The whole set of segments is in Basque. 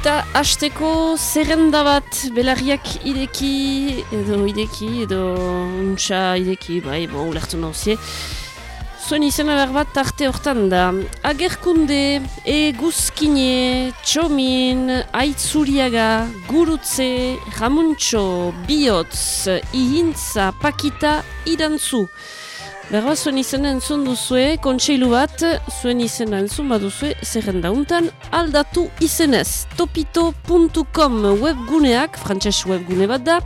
Eta hasteko zerrenda bat belarriak ideki edo ideki edo untsa ideki, bai, bo, ulertu nauzie. Zuen izena behar bat arte hortan da. Agerkunde, eguzkine, txomin, aitzuriaga, gurutze, ramuntxo, bihotz, ihintza, pakita, irantzu. Berba, zuen izena entzun duzue, kontseilu bat, zuen izena entzun baduzue, zerrenda untan, aldatu izenez. Topito.com webguneak, frantses webgune bat da,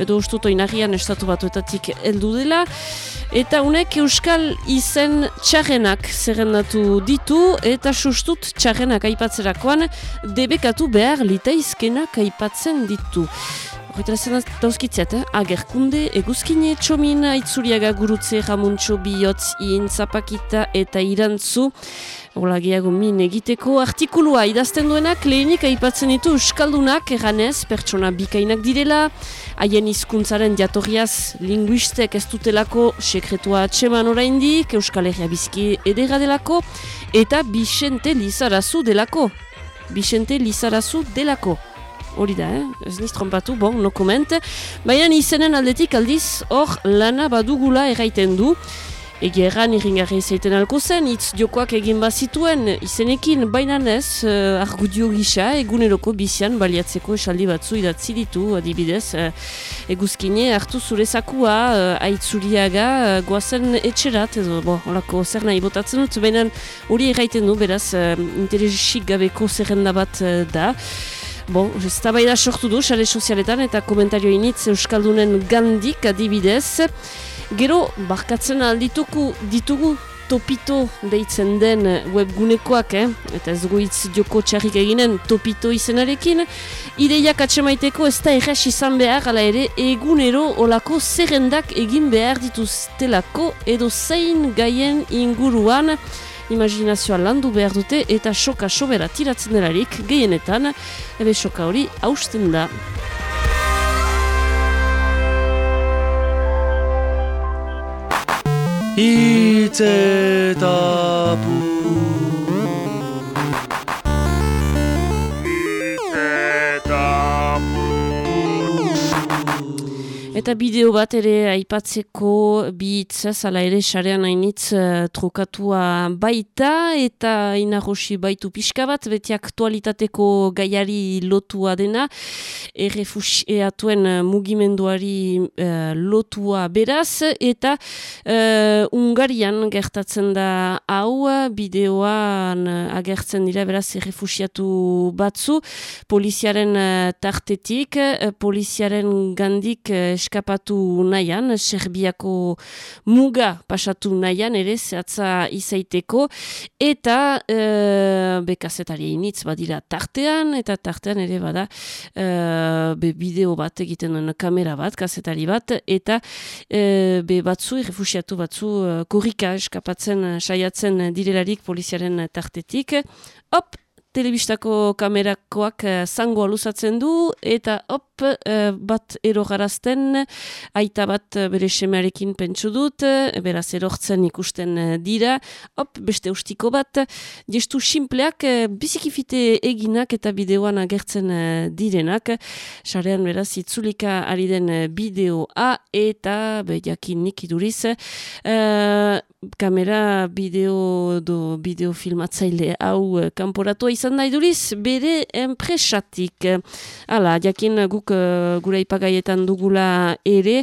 edo ustuto inarrian estatu batuetatik heldu dela, eta unek euskal izen txarrenak zerrendatu ditu, eta sustut txarrenak aipatzerakoan, debekatu behar litaizkenak aipatzen ditu. Horretara zen dauzkitziat, eh? agerkunde, eguzkine, txomin, aitzuriaga gurutze, jamuntxo, bihotz, iin, zapakita eta irantzu. Hola gehiago min egiteko artikulua idazten duenak lehenik aipatzen ditu Euskaldunak erranez pertsona bikainak direla, haien hizkuntzaren jatorriaz linguistek ez dutelako sekretua atseman oraindik, Euskal Herria bizki edera delako, eta Bixente Lizarazu delako. Bixente Lizarazu delako. Hori da, eh? ez niz trompatu, bon, no koment. Baina izenen aldetik aldiz, hor lana badugula erraiten du. Egi erran irringarri izaiten alko zen, itz diokoak egin bazituen izenekin, baina ez, uh, argudio gisa, eguneroko bizian baliatzeko esaldi batzu idatzi ditu, adibidez, uh, eguzkine hartu zure zakua, uh, aitzuriaga, uh, goazen etxerat, edo, bo, holako zer nahi botatzen dut, baina hori erraiten du, beraz, uh, interesik gabeko zerrenda bat uh, da. Bon, ez da sortu du, sare sozialetan eta komentario initz Euskaldunen gandik adibidez. Gero, barkatzen aldituku ditugu topito deitzen den webgunekoak, eh? eta ez goitz joko txarrik eginen topito izenarekin. Ideiak atsemaiteko ez da erres izan behar, ala ere egunero olako zerrendak egin behar dituztelako edo zein gaien inguruan imaginazioa landu behar dute eta soka sobera tiratzen delarik gehienetan, ebe soka hori hausten da. Eta bideo bat ere aipatzeko bitz, zala ere sarean hainitz uh, trokatua baita eta inarrosi baitu pixka bat, beti aktualitateko gaiari lotua dena, errefusiatuen mugimenduari uh, lotua beraz, eta uh, Ungarian gertatzen da hau, bideoan agertzen dira beraz errefusiatu batzu, poliziaren tartetik, poliziaren gandik eskapatu nahian, Serbiako muga pasatu nahian, ere zehatza izaiteko, eta e, bekazetari initz badira tartean, eta tartean ere bada e, be bideo bat egiten duen kamera bat, kazetari bat, eta e, be batzu, refusiatu batzu, korrika eskapatzen saiatzen direlarik poliziaren tartetik, hop, telebistako kamerakoak uh, zango aluzatzen du, eta hop, uh, bat erogarazten, aita bat uh, bere semearekin pentsu dut, uh, beraz erortzen ikusten dira, hop, beste ustiko bat, gestu simpleak, uh, bizikifite eginak eta bideoan agertzen uh, direnak, sarean beraz itzulika ari den bideoa, eta be, jakin nik iduriz, kamera bideo do bideo filmatzaile hau kanporatua izan nahi duriz, bere enpresatik. Hala, jakin guk uh, gure ipagaietan dugula ere,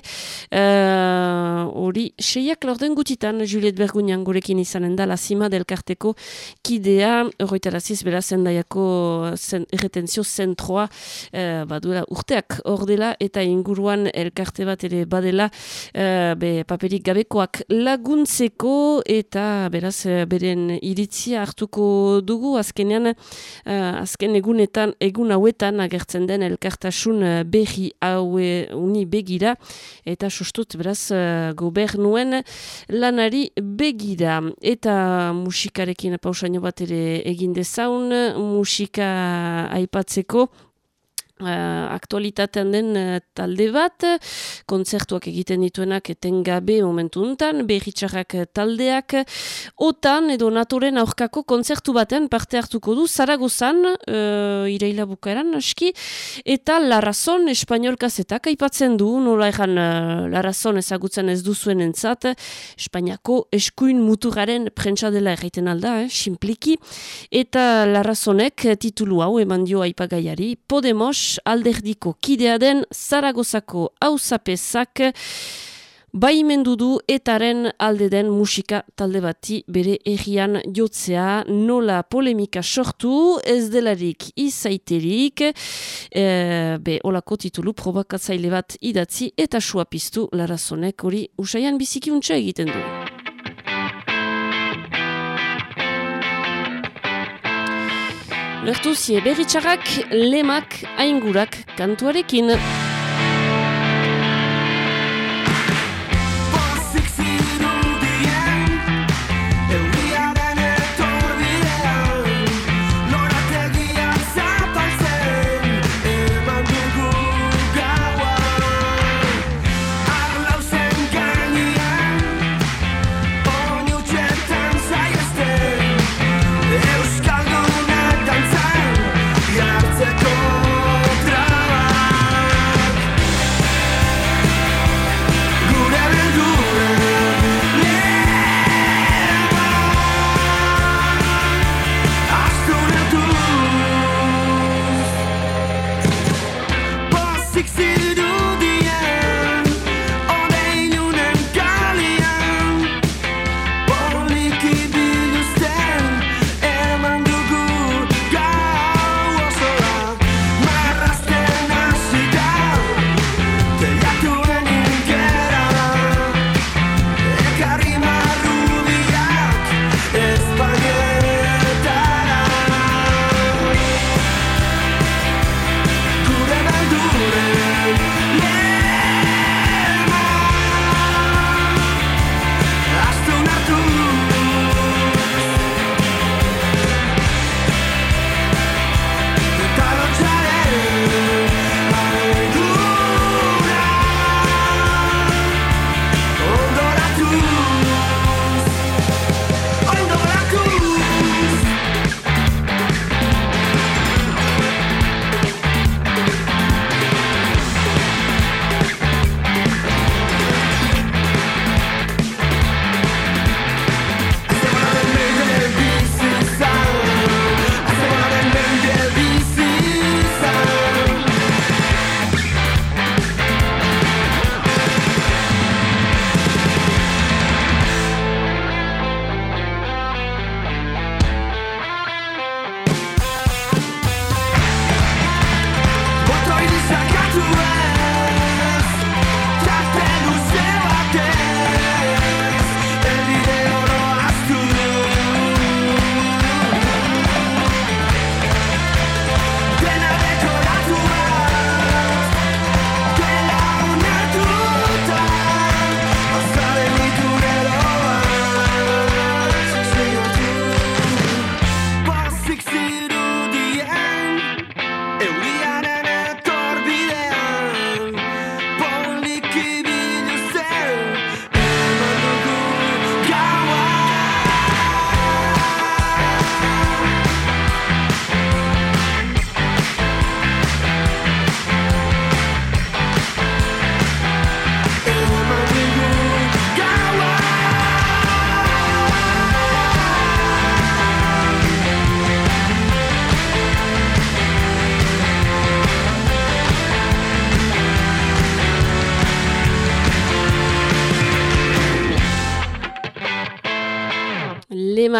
uh, hori, uh, seiak lorden gutitan, Juliet Bergunian gurekin izanen da, la cima del karteko kidea, horretaraziz, bera zendaiako zen, retenzio zentroa, uh, badura urteak hor dela, eta inguruan elkarte bat ere badela, uh, be, paperik gabekoak laguntzeko, eta beraz, beren iritzia hartuko dugu, azkenean, uh, azken egunetan, egun hauetan agertzen den elkartasun uh, berri haue uni begira eta sustut beraz gobernuen lanari begira. Eta musikarekin pausaino bat ere egin dezaun musika aipatzeko uh, aktualitatean den uh, talde bat, kontzertuak egiten dituenak etengabe momentu untan, behitxarrak taldeak, otan edo naturen aurkako kontzertu batean parte hartuko du, Zaragozan, uh, ireila bukaeran, aski, eta Larrazon Espainiol kazetak aipatzen du, nola egan uh, Larrazon ezagutzen ez duzuen entzat, Espainiako eskuin muturaren prentsa dela erraiten alda, eh, simpliki, eta Larrazonek titulu hau eman dio aipagaiari, Podemos alderdiko kidea den Zaragozako hauzapezak baimendu du etaren alde den musika talde bati bere egian jotzea nola polemika sortu ez delarik izaiterik e, be olako titulu probakatzaile bat idatzi eta suapistu larazonek hori usaian bizikiuntza egiten du. Lertu zie berritxarrak, lemak, aingurak, kantuarekin.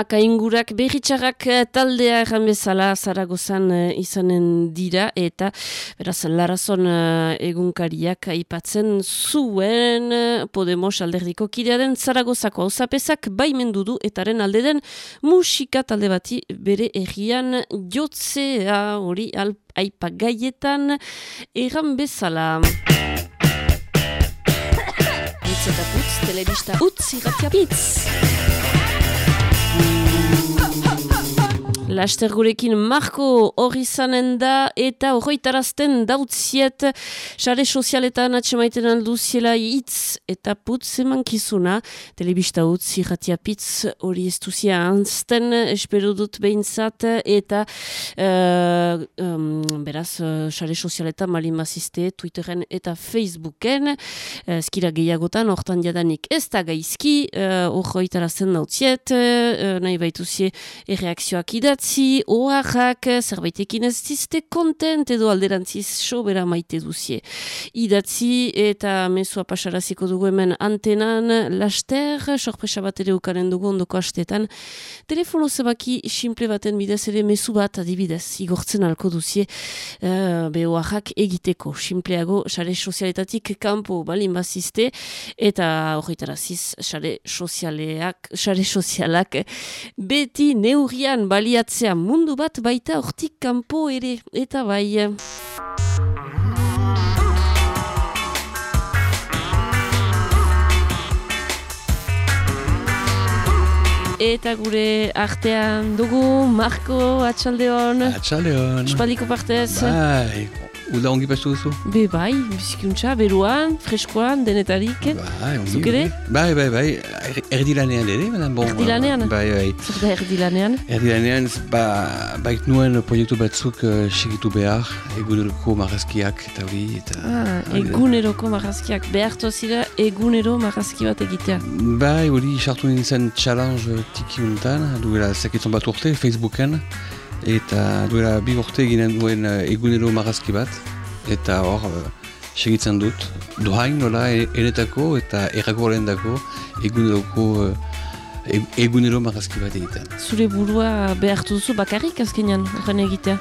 Lemak aingurak berritxarrak eh, taldea erran bezala Zaragozan uh, izanen dira eta beraz Larazon uh, egunkariak aipatzen zuen Podemos alderdiko kidea den Zaragozako hausapezak baimendu du etaren alde den musika talde bati bere errian jotzea hori aipagaietan erran bezala. Putz eta putz, telebista utz, irratia laster gurekin Marko hori zanen da eta horretarazten dautziet sare sozialetan atxemaiten alduziela hitz eta putz eman kizuna telebista utz irratia pitz hori ez duzia anzten espero dut behintzat eta uh, um, beraz sare sozialetan malin maziste Twitteren eta Facebooken. Uh, skira gehiagotan hortan jadanik ez da gaizki horretarazten uh, dautziet uh, nahi baituzie erreakzioak idatzi, oaxak, zerbaitekin ez dizte kontent edo alderantziz sobera maite duzie. Idatzi eta mesua pasaraziko dugu hemen antenan, laster, sorpresa bat ere ukaren dugu ondoko astetan, telefono zebaki simple baten bidez ere mesu bat adibidez, igortzen alko duzie, uh, be oaxak egiteko, simpleago, sare sozialetatik kanpo balin bazizte, eta horretaraziz, sare sozialeak, sare sozialak, beti neurian baliatzea mundu bat baita hortik kanpo ere eta bai. Eta gure artean dugu, Marko, atxaldeon. Atxaldeon. Espaliko partez. Bai, Uda ongi pastu duzu? Be bai, bizikuntza, beruan, freskoan, denetarik. Bai, ongi. Zuk ere? Bai, bai, bai, er, erdilanean ere. Bon, erdilanean? Bai, bai. Zer da erdilanean? Erdilanean, ba, bait nuen proiektu batzuk uh, segitu behar, eguneroko marrazkiak eta hori. Eta, ah, eguneroko marrazkiak, behartu zira egunero marrazki bat egitea. Bai, hori sartu nintzen challenge tiki untan, duela zaketzon bat urte, Facebooken eta duela bi urte eginen duen uh, egunero marrazki bat eta hor uh, segitzen dut dohain nola e, enetako eta erragoaren dako eguneroko uh, egunero marrazki bat egiten. Zure burua behartu duzu bakarrik azkenean horren egitea?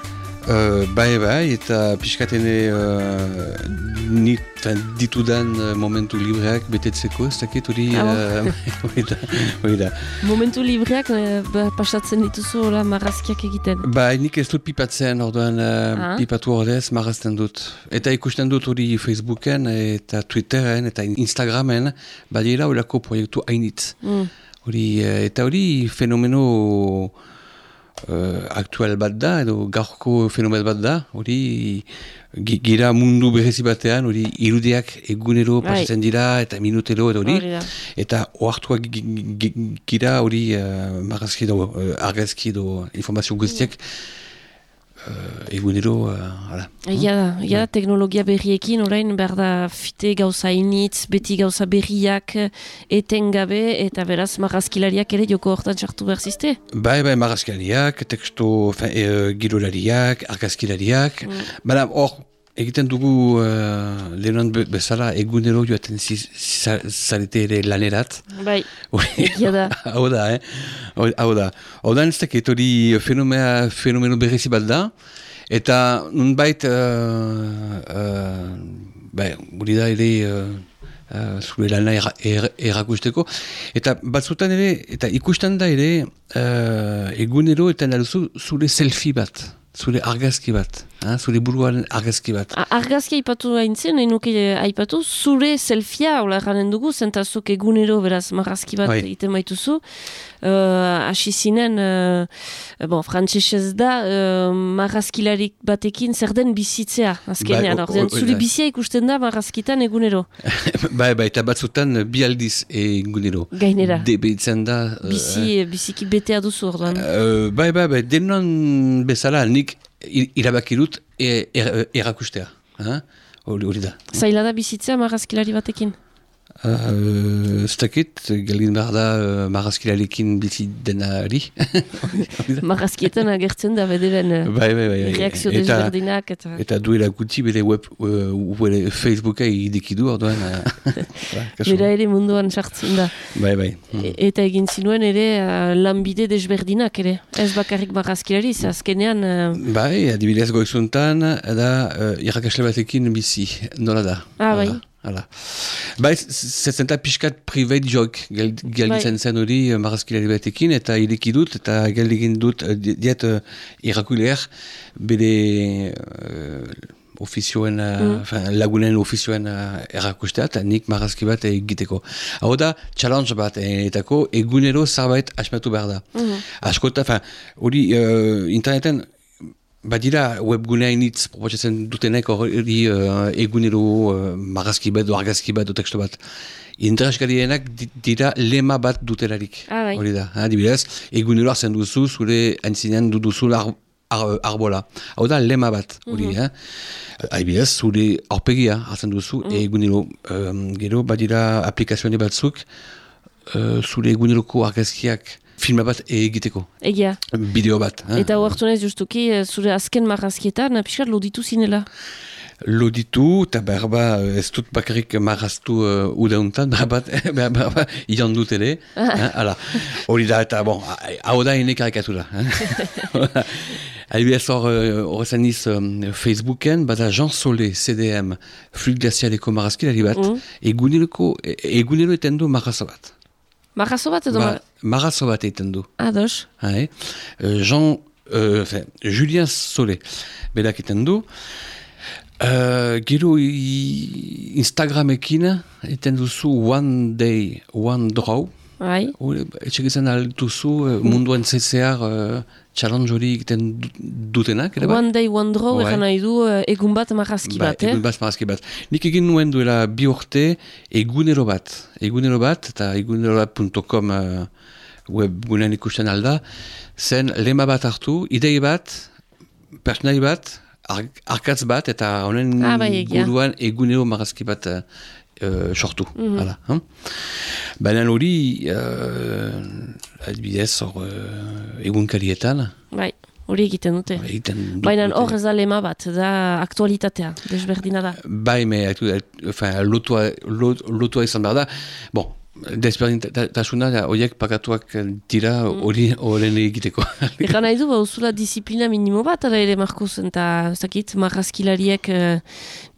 Uh, bai, bai, eta pixkatene uh, nit, ditudan uh, momentu libreak betetzeko, ez dakit hori ah, uh, da. Momentu libreak uh, pasatzen dituzu hola marrazkiak egiten? Bai, nik ez dut pipatzen, orduan uh, ah. pipatu ordez marrazten dut. Eta ikusten dut hori Facebooken, eta Twitteren, eta Instagramen, badiera horako proiektu hainitz. Mm. Hori, eta hori fenomeno uh, aktual bat da, edo gaurko fenomen bat da, hori gira mundu berezi batean, hori irudiak egunero bai. pasatzen dira, eta minutero edo hori, eta oartuak gira hori uh, marrazki edo, uh, argazki edo informazio guztiak, mm egunero, uh, ala. Ia da, ia da, teknologia berriekin, orain, behar da, fite gauza initz, beti gauza berriak etengabe, eta beraz, marrazkilariak ere joko hortan txartu behar ziste? Bai, bai, marrazkilariak, teksto, fin, e, girolariak, argazkilariak, mm. bada, hor, egiten dugu uh, lehenan bezala egunero joaten zarete ere lanerat. Bai, egia da. Hau da, eh? Hau da. Hau da, ez dakit hori fenomeno berrezi bat da. Eta nun bait, uh, uh, bai, hori da ere uh, uh, zure lana errakusteko. Eta batzutan ere, eta ikusten da ere, uh, egunero eta naluzu zure selfie bat zure argazki bat, ha? zure buruaren argazki bat. argazki aipatu hain zen, nahi nuke aipatu, zure selfia, hola eranen dugu, zentazuk egunero beraz marrazki bat iten baituzu, uh, asizinen, uh, bon, frantzesez da, uh, marrazkilarik batekin zer den bizitzea, azkenean, bai, zure bizia ikusten da marrazkitan egunero. bai, bai, eta batzutan bi aldiz egunero. Gainera. Debeitzen da. Uh, Bizi, biziki betea duzu orduan. Uh, bai, bai, bai, denon bezala, nik irabaki dut e, er, erakustea. Hori da. Zaila da bizitzea marrazkilari batekin? Uh, Zdakit, galgin behar da uh, marazkilalekin bizi denari. Marazkietan agertzen da bederen uh, bai, bai, bai, reakzio desberdinak. Eta, eta duela gutxi bere web, uh, Facebooka idikidu orduan. Uh, Bera ere munduan sartzen da. Bai, bai. E, eta egin zinuen ere uh, lanbide desberdinak ere. Ez bakarrik marazkilari, azkenean... Uh... Bai, adibidez goizuntan, da uh, irakasle batekin bizi, nola da. Ah, bai. Hala. Bai, zezen da pixkat private joke gelditzen bai. zen hori eh, marazkilari batekin, eta ireki dut, eta geldigin dut, uh, diet uh, irakuleak, bere, uh, ofizioen, mm. lagunen ofizioen uh, errakustea, eta nik marrazki bat egiteko. Hau da, challenge bat etako, egunero zarbait asmatu behar da. Mm -hmm. Askota, hori uh, interneten, Badira webgunea initz proposatzen dutenek hori uh, egunero uh, marrazki bat, argazki bat, teksto bat. Interesgarienak dira lema bat dutelarik. Ah, bai. Hori da, adibidez, egunero hartzen duzu, zure antzinean duduzu ar, ar, arbola. Hau da, lema bat, hori, mm -hmm. Adibidez, zure aurpegia hartzen duzu, mm -hmm. egunero, um, gero, badira aplikazioa batzuk, uh, zure eguneroko argazkiak filma bat egiteko. Egia. Bideo bat. Eta huartu nahez justuki, eh, zure azken marrazkietan, piskat loditu zinela? loditu, eta behar ba, ez dut bakarrik marraztu uh, udauntan, behar bat, behar ba, idan dut ere, hala, hori da, eta bon, hau da ene karikatura. Adibidez hor, horrezen iz um, Facebooken, bada Jean Solé, CDM, Fluid Glacialeko marrazkilari bat, mm. egunero, egunero eten du marrazo bat. Marrazo bat edo? Ma, marrazo bat eten du. Ados. Uh, Jean, uh, Julien Solé, bedak eten du, Uh, gero Instagramekin eten duzu One Day, One Draw. Bai. Etxe gizan alduzu uh, eh, munduan zezear uh, challenge hori egiten dutenak. Ere One Day, One Draw, bai. egan nahi du uh, egun bat marrazki ba, bat, eh? Egun bat marrazki bat. Nik egin nuen duela bi urte egunero bat. Egunero bat, eta egunerobat.com uh, web gunean ikusten alda, zen lema bat hartu, idei bat, personai bat, arkatz bat eta honen ah, bai, buruan egunero marazki bat uh, sortu. Mm -hmm. Baina hori, uh, adibidez, hor uh, egunkarietan. Bai, hori egiten dute. Baina hor ez da lema bat, da aktualitatea, desberdina da. Bai, me, lotua, lotua izan behar da. Bon, Desberdintasuna, horiek pagatuak dira hori mm. horren egiteko. Egan nahi du, ba, usula disiplina minimo bat, ala ere, Markus, eta, zakit, marrazkilariek uh,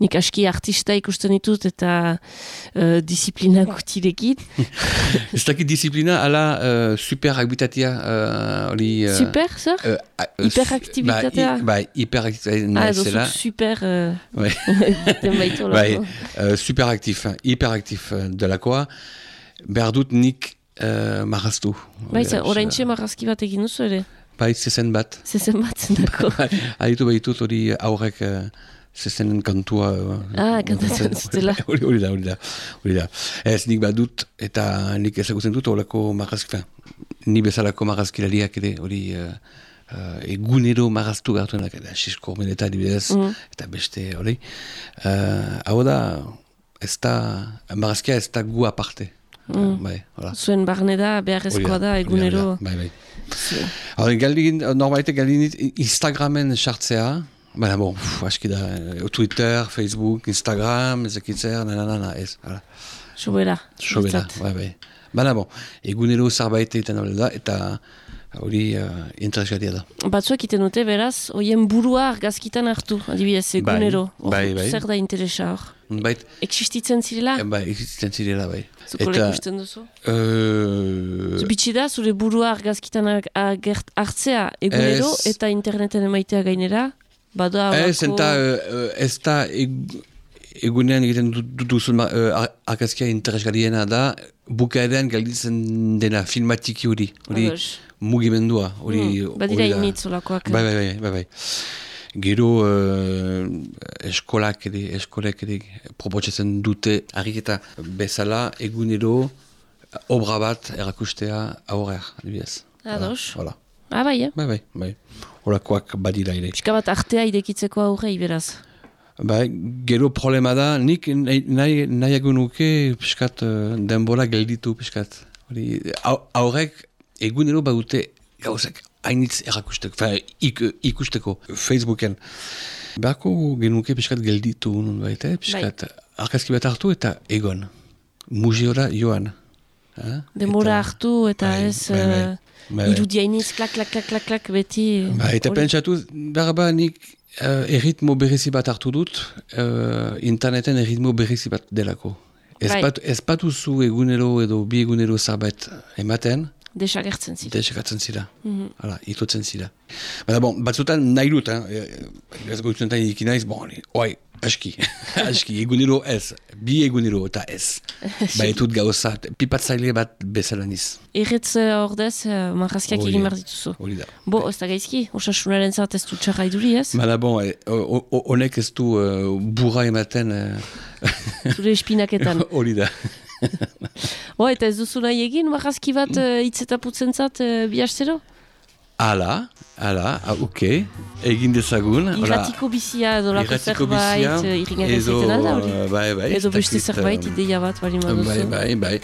nik aski artista ikusten ditut, eta uh, disiplina gutirekin. Ez dakit disiplina, ala uh, super hagbitatea hori... Uh, super, zer? Uh, Hiperaktivitatea? Ba, hiperaktibitatea ah, zela. super... Uh, bai, bai uh, superaktif, hiperaktif delakoa behar dut nik uh, marraztu. Baita, orain txe marrazki bat egin duzu ere? Bai, zezen bat. Zezen bat, dako. Haitu behitut hori aurrek uh, zezenen kantua. Ah, kantatzen zutela. Hori da, hori da, hori da. Ez nik bat dut, eta nik ezagutzen dut horako marrazki, ni bezalako marrazkilariak ere hori... Uh, Uh, egunero maraztu gartuenak, eta sisko meneta dibidez, mm. eta beste hori. Uh, hau da, ez da, marazkia ez da gu aparte. Mm. Bai, Zuen barne da, beharrezkoa da, egunero. Bai, bai. Hora, galdin, normalite galdin Instagramen sartzea, baina bon, aski da, eh, Twitter, Facebook, Instagram, ezakitzer, nananana, ez, hala. Sobera. Sobera, bai, bai. Baina bon, egunero zarbait egiten da, eta hori uh, interesgarria da. Batzuek iten dute, beraz, hoien burua argazkitan hartu, adibidez, bai, egunero. Bai, bai. Zer da interesa hor? Bait, existitzen zirela? Eh, bai, existitzen zirela, bai. Zuko lekusten duzu? Uh... Zubitsi da, zure burua argazkitan hartzea egunero es... eta interneten emaitea gainera? Bada ez, enta, uh, ez da egunean egiten duzun uh, argazkia interesgarriena da, bukaeran galditzen dena filmatiki hori, hori mugimendua. Hori, hmm, badira initzolakoak. Bai, bai, bai, bai. bai. Gero uh, eskolak ere, eskolak ere propotxezen dute argiketa bezala egunero obra bat erakustea aurreak, adibidez. Ados. Hala. Ah, bai, eh? Bai, bai, bai. Horakoak badira ere. Piska bat artea irekitzeko aurre, beraz. Bai, gero problema da, nik nahi, nahi nuke piskat uh, denbora gelditu piskat. Aurrek egunero badute gauzak hainitz errakusteko, fa, ik, ikusteko Facebooken. Beharko genuke piskat gelditu nun baita, piskat bai. arkazki bat hartu eta egon. Museora joan. Ha? Demora eta, hartu eta bai, ez bai, bai, uh, bai. irudia iniz klak, klak, klak, klak, klak, beti. Ba, eta pentsatu, behar nik uh, erritmo berrizi bat hartu dut, uh, interneten erritmo berrizi bat delako. Ez, bai. bat, ez bat egunero edo bi egunero zarbait ematen, Desagertzen zira. Desagertzen zira. Mm -hmm. Hala, itotzen zira. Baina, bon, batzutan nahi dut, eh? Ez goitzen ikin naiz, bon, oai, aski, aski, egunero ez, bi egunero eta ez. ba, etut gauza, pipatzaile bat bezalaniz. Erretz uh, ordez, uh, marrazkiak egin behar dituzu. Hori da. Bo, ez da gaizki, osasunaren zart ez du txarra iduri ez? Baina, bon, eh, honek ez du uh, burra ematen... Uh... Zure espinaketan. Hori da. Bo, eta ez duzu nahi egin, marrazki bat uh, itzetaputzen zat uh, bihaztero? Ala, ala, ah, ok, egin dezagun. Irratiko bizia edo lako zerbait, zaiten alda hori? Bai, bai. Edo beste zerbait, ideia bat, bali maduzu. Bai, bai, bai.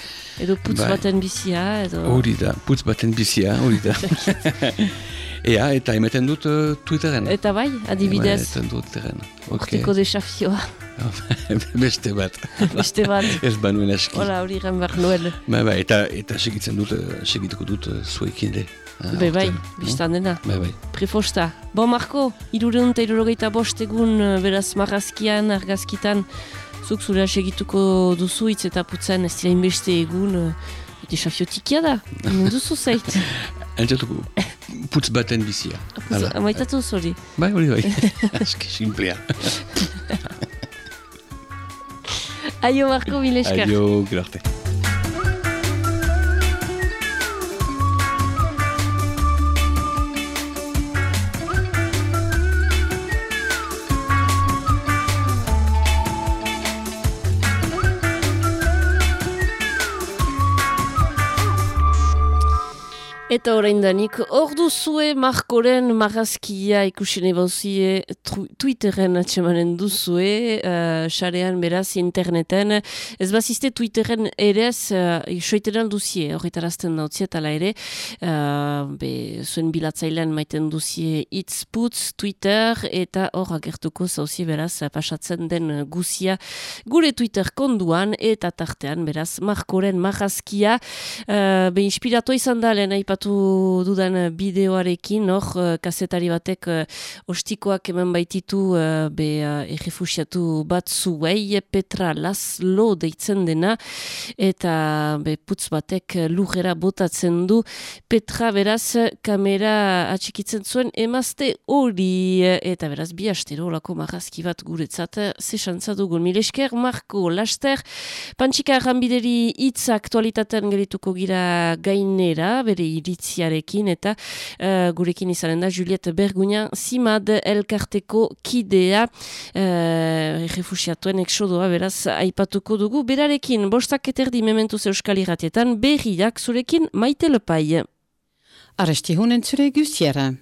Edo putz bai. baten bizia, edo... Hori da, putz baten bizia, hori da. Ea, eta emeten dut uh, Twitteren. Eta bai, adibidez. Bai, emeten dut Twitteren. Okay. Orteko desafioa. Beste bat. Beste bat. Ez banuen aski. Hola, hori gen behar nuen. Bai, bai, eta, eta segitzen dut, segituko dut uh, zuekin de. Ah, bai, bai, biztan dena. Bai, bai. Prefosta. Bo, Marko, irureun eta irurogeita bostegun uh, beraz marrazkian, argazkitan, zuk zure segituko duzu hitz eta putzen ez dira inbeste egun, desafiotikia da, duzu zait. Entzatuko, putz baten bizia. Amaitatu zori. Bai, hori bai, aski simplea. Aio, Marko, mile. Aio, gero Eta horrein danik, hor duzue Markoren marazkia ikusine bauzie Twitteren atxemanen duzue, uh, beraz interneten. Ez bazizte Twitteren erez, uh, soiten duzie horretarazten dautzia tala ere, uh, be, zuen bilatzailean maiten duzie itzputz Twitter, eta hor agertuko zauzie beraz pasatzen den guzia gure Twitter konduan, eta tartean beraz Markoren marazkia, uh, be inspiratu izan da lehen dudan bideoarekin, hor, uh, kasetari batek uh, ostikoak hemen baititu be errefusiatu bat zuei, Petra Laszlo deitzen dena, eta be putz batek lujera botatzen du, Petra beraz kamera atxikitzen zuen emazte hori, eta beraz bi astero lako marrazki bat guretzat, zesantza dugun. Milesker, Marko Laster, Pantxika Rambideri hitz aktualitatean gerituko gira gainera, bere iritziarekin eta uh, gurekin izanen da Juliet Berguna Zimad elkarteko kidea. Uh, refusiatuen eksodoa beraz aipatuko dugu berarekin. Bostak eterdi mementuz euskal irratietan berriak zurekin maite lepai Arresti honen zure guziara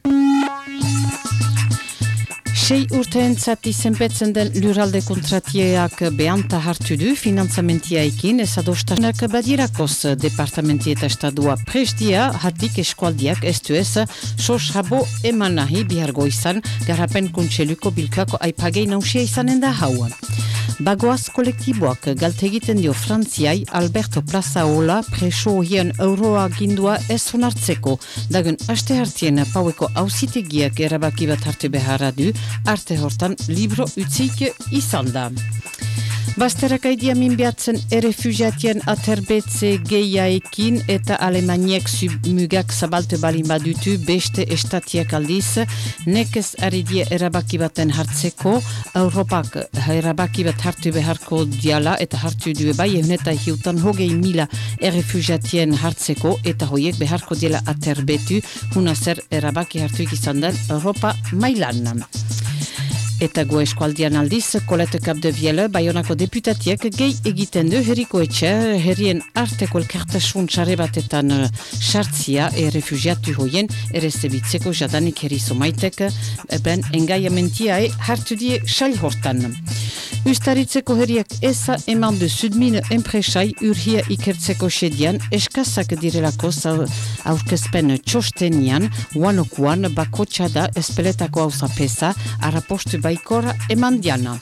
Sei urteen zati zenpetzen den luralde kontratieak behanta hartu du finanzamentiaikin ez adostanak badirakoz departamenti eta estadua prestia hatik eskualdiak ez du ez sos rabo eman nahi bihargo izan garapen kuntseluko bilkako aipagei nausia izanen da hauan. Bagoaz kolektiboak galtegiten dio Frantziai Alberto Plaza Ola preso hien euroa gindua ez honartzeko. Dagun aste hartien paueko hausitegiak erabaki bat hartu beharra du, arte hortan libro utzik izan da. Basterak aidia minbiatzen errefugiatien aterbetze gehiaekin eta alemaniek mugak zabalte balin badutu beste estatiak aldiz, nekez aridie erabaki baten hartzeko, Europak erabaki bat hartu beharko diala eta hartu du bai egun eta hiutan hogei mila errefugiatien hartzeko eta hoiek beharko diela aterbetu, huna zer erabaki hartu ikizan den Europa mailan. Eta go eskualdian aldiz, de biele, baionako deputatiek gehi egiten du herriko etxe, herrien arteko elkartasun txare batetan uh, sartzia e refugiatu hoien, ere zebitzeko jadanik herri somaitek, eben engaiamentiae hartu die xail hortan. Ustaritzeko herriak eza eman du sudmin enpresai urhia ikertzeko sedian, eskazak direlako aurkezpen txostenian, uanokuan bako txada espeletako hau zapesa, arapostu baikora eman diana.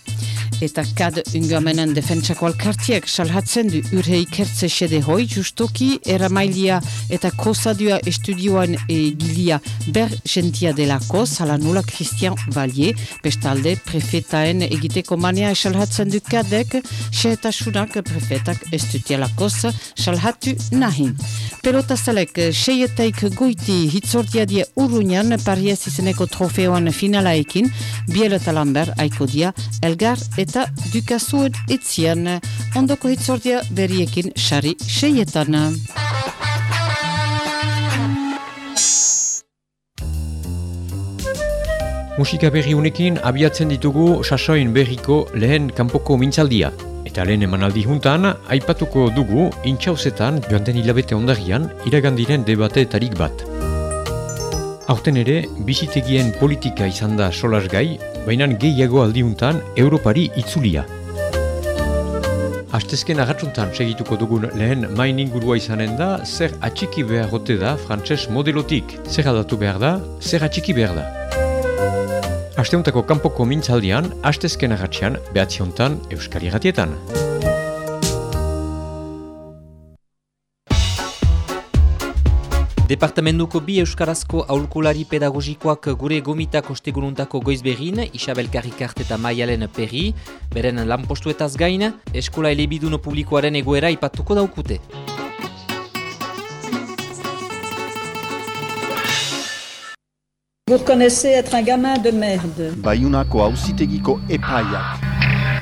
eta kad ungamenen defentsako alkartiek salhatzen du urhe ikertze sede hoi justoki eramailia eta kosadua estudioan egilia ber gentia delako sala nula Christian Valier bestalde prefetaen egiteko manea salhatzen du kadek seetasunak prefetak estutialakoz salhatu nahin. Pelota zalek seietaik goiti hitzordia die urunian pariez izeneko trofeoan finalaekin biel eta lamber aiko dia elgar eta dukazuen etzian ondoko hitzordia beriekin sari seietan. Musika berri unekin abiatzen ditugu sasoin berriko lehen kanpoko mintzaldia. Eta lehen emanaldi juntan, aipatuko dugu intxauzetan joan den hilabete ondarian iragandiren debateetarik bat. Aurten ere, bizitegien politika izan da solas gai, baina gehiago aldiuntan Europari itzulia. Astezken agatsuntan segituko dugun lehen main ingurua izanen da, zer atxiki behar da frantses modelotik. Zer aldatu behar da, zer atxiki behar da. Asteuntako kanpoko mintzaldian, astezken agatxean, behatziontan Euskari Gatietan. Departamentuko bi euskarazko aulkulari pedagogikoak gure gomitak osteguruntako goizberin, Isabel Karikart eta Maialen Perri, beren lanpostuetaz gain, eskola elebiduno publikoaren egoera ipatuko daukute. Vous reconnaissez être un gamin de merde. Bayunako ausitegiko epaiak.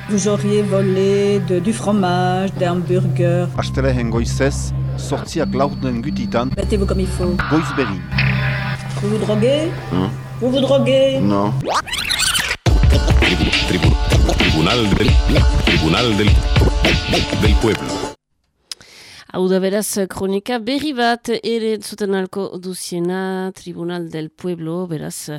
Vous auriez volé de, du fromage, des hamburgers. Astelehen goizez, sortziak lauten gutitan. Mettez-vous comme il faut. Goizberin. Vous vous droguez Hein Vous vous droguez Non. Tribu- tribunal del, tribunal del, del pueblo. Hau da beraz, kronika berri bat ere zuten alko duziena Tribunal del Pueblo, beraz,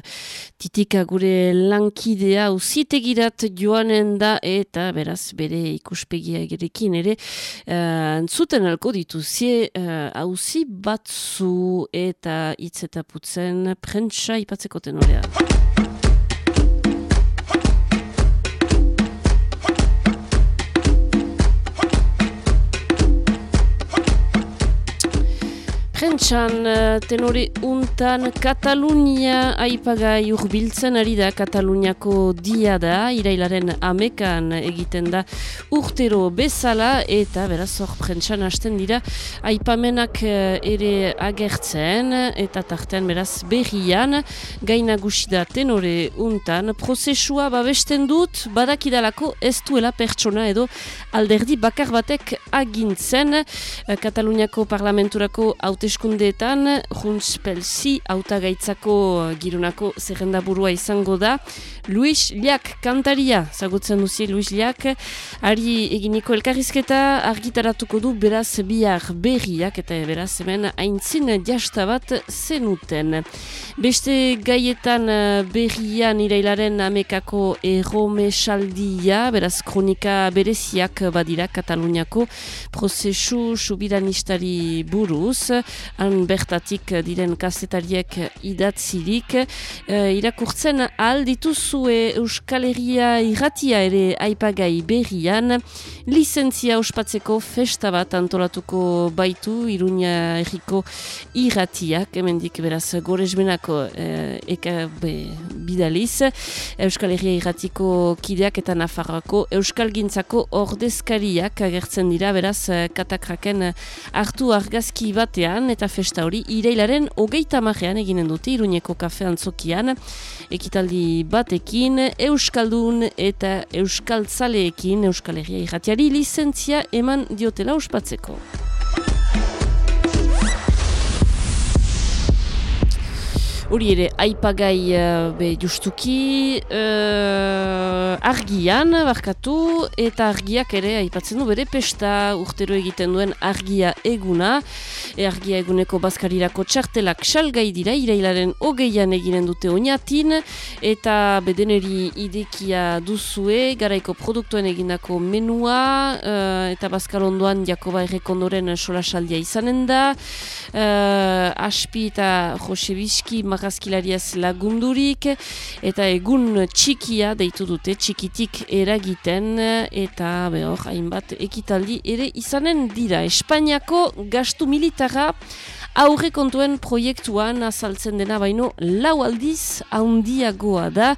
titika gure lankidea usitegirat joanen da eta beraz bere ikuspegia egerekin ere uh, zuten alko dituzie uh, hauzi batzu eta hitz eta putzen prentsa ipatzeko tenorea. Prentxan, eh, tenore untan, Katalunia aipagai urbiltzen ari da, Kataluniako dia da, irailaren amekan egiten da urtero bezala, eta beraz hor prentxan hasten dira, aipamenak eh, ere agertzen, eta tartean beraz berrian, gaina da tenore untan, prozesua babesten dut, badakidalako ez duela pertsona edo alderdi bakar batek agintzen, eh, Kataluniako parlamenturako haute hauteskundeetan Junts Pelsi hautagaitzako girunako zerrenda burua izango da. Luis Liak kantaria zagutzen duzi Luis Liak. Ari eginiko elkarrizketa argitaratuko du beraz bihar berriak eta beraz hemen aintzin jasta bat zenuten. Beste gaietan berrian irailaren amekako erromesaldia beraz kronika bereziak badira Kataluniako prozesu subiranistari buruz han bertatik diren kazetariek idatzirik. E, irakurtzen aldituzue Euskal Herria irratia ere aipagai berrian, lizentzia ospatzeko festa bat antolatuko baitu Iruña erriko irratiak, hemendik beraz gorezbenako e, eka be, bidaliz, Euskal Herria irratiko kideak eta Nafarroako Euskal Gintzako ordezkariak agertzen dira, beraz katakraken hartu argazki batean, eta festa hori irailaren hogeita magean eginen dute Iruñeko kafe antzokian ekitaldi batekin Euskaldun eta Euskaltzaleekin Euskal Herria irratiari lizentzia eman diotela ospatzeko. Hori ere, aipagai uh, be justuki uh, argian, barkatu, eta argiak ere aipatzen du bere pesta urtero egiten duen argia eguna. E argia eguneko bazkarirako txartelak salgai dira, irailaren hogeian eginen dute oinatin, eta bedeneri idekia duzue, garaiko produktuen egindako menua, uh, eta bazkalondoan Jakoba errekondoren solasaldia izanen da. Uh, aspi eta Jose Biski, argazkilariaz lagundurik, eta egun txikia deitu dute, txikitik eragiten, eta behor, hainbat ekitaldi ere izanen dira. Espainiako gastu militara, aurre kontuen proiektuan azaltzen dena baino lau aldiz haundiagoa da.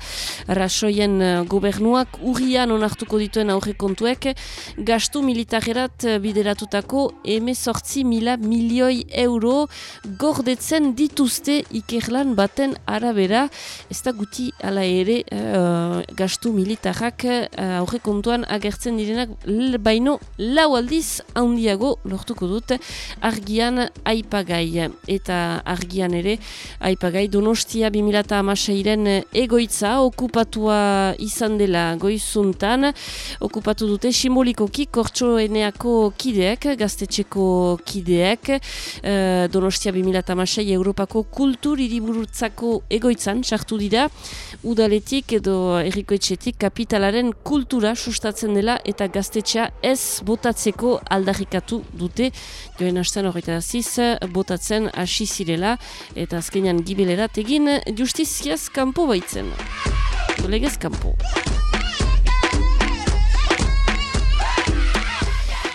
Rasoien eh, gobernuak urrian onartuko dituen aurre kontuek gastu militarerat bideratutako emezortzi mila milioi euro gordetzen dituzte ikerlan baten arabera. Ez da guti ala ere uh, gastu militarrak uh, aurre kontuan agertzen direnak baino lau aldiz haundiago lortuko dut argian aipagai eta argian ere aipagai donostia 2008ren egoitza okupatua izan dela goizuntan. Okupatu dute simbolikoki kortsoeneako kideek gaztetxeko kideek. Uh, donostia 2008 Europako kultur iriburutzako egoitzan sartu dira. Udaletik edo errikoetxetik kapitalaren kultura sustatzen dela eta gaztetxea ez botatzeko aldarrikatu dute. Joen hasten horreta aziz botatzeko botatzen hasi zirela eta azkenean gibelerat egin justiziaz kanpo baitzen. Legez kanpo.